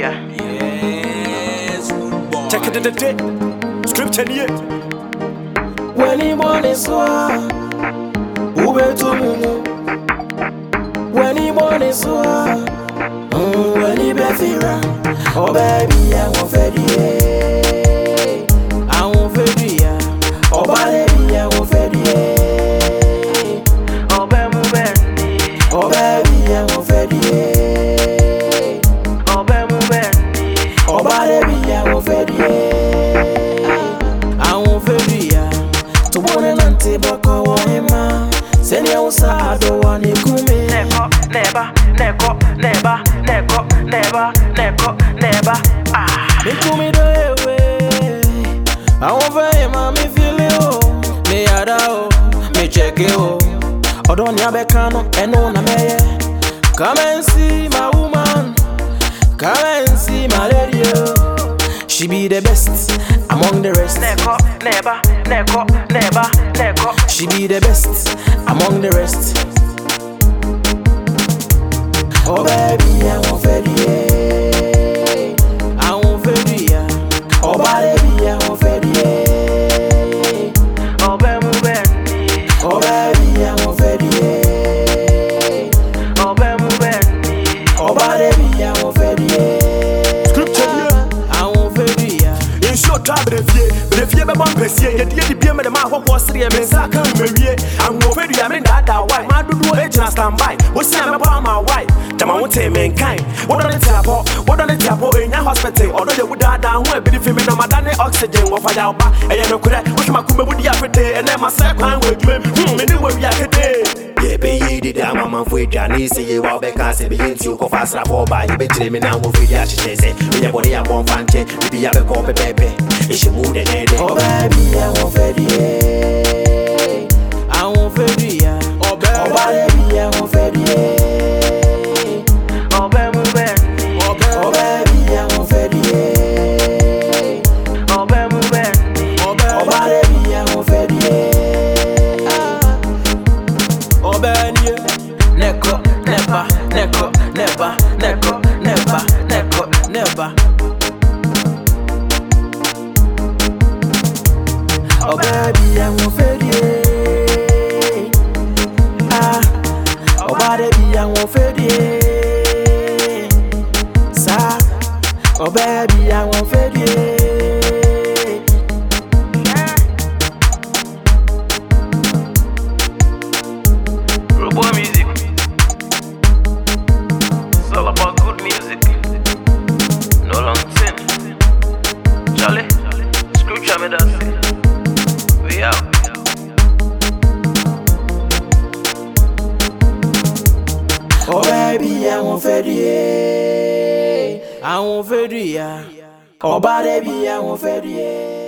dua. Yes, good boy. Check it the day. Scripture nie. When money so ube to mumu When money so mm, When he be fira Oh baby I won't fed Me kumi do ewe Àwọn fẹ́ yẹ máa mi fili o Mi yàrá o, mi chẹ́kẹ́ o Ọ̀dọ́ ni abẹ́ka no, ẹnu na mẹ́yẹ Come and see my woman. Come and see my lady o She be the best among the rest. Nẹ̀kọ́ nẹ̀bá nẹ̀kọ́ nẹ̀bá nẹ̀kọ́. She be the best among the rest. Oh baby, I ka brefie brefie bɛbɔ mpɛsie yɛdeɛ de bie mede ma ahɔhoɔ sereɛ me nsa ka mewie anwɔfadua me ndaadaa wae maadodoɔ ɛgyina standby wosia mɛbɔ ama wae dama wo tee me nkae wɔdɔ ne teapɔ wɔdɔ ne teapɔ ɛnya hospital ɔdɔ yɛ wodaadaa ho abiri fi me namada ne oxygen wɔfaya woba ɛyɛ nokorɛ wohwema kumɛwudi afetee ɛnɛ ma sɛ kwan wɔ adwuma mu mene wɔwia ketee yɛbɛyi dede amamafo aduane sɛ yewa wobɛka sɛ bɛyɛ nti wokɔfa asrafoɔ baa yɛbɛkyerɛ me na wofidi ahyehyɛ sɛ menyɛ bɔne yɛbɔmfa nkyɛ biribi yɛbɛkɔ pɛpɛɛpɛ it should move the lady. Oh baby, I won't fade yeah. I won't fade yeah. Oh baby, I won't fade. Baby, I won't fẹ́ di ẹ́ Ah, Oh baby, I won't fẹ́ di ẹ́ Sá, Oh baby, I won't fẹ́ di ẹ́. Robo music. ebi àwọn fẹ́ rí e àwọn fẹ́ rí ya ọba rẹ̀ bí àwọn fẹ́ rí e.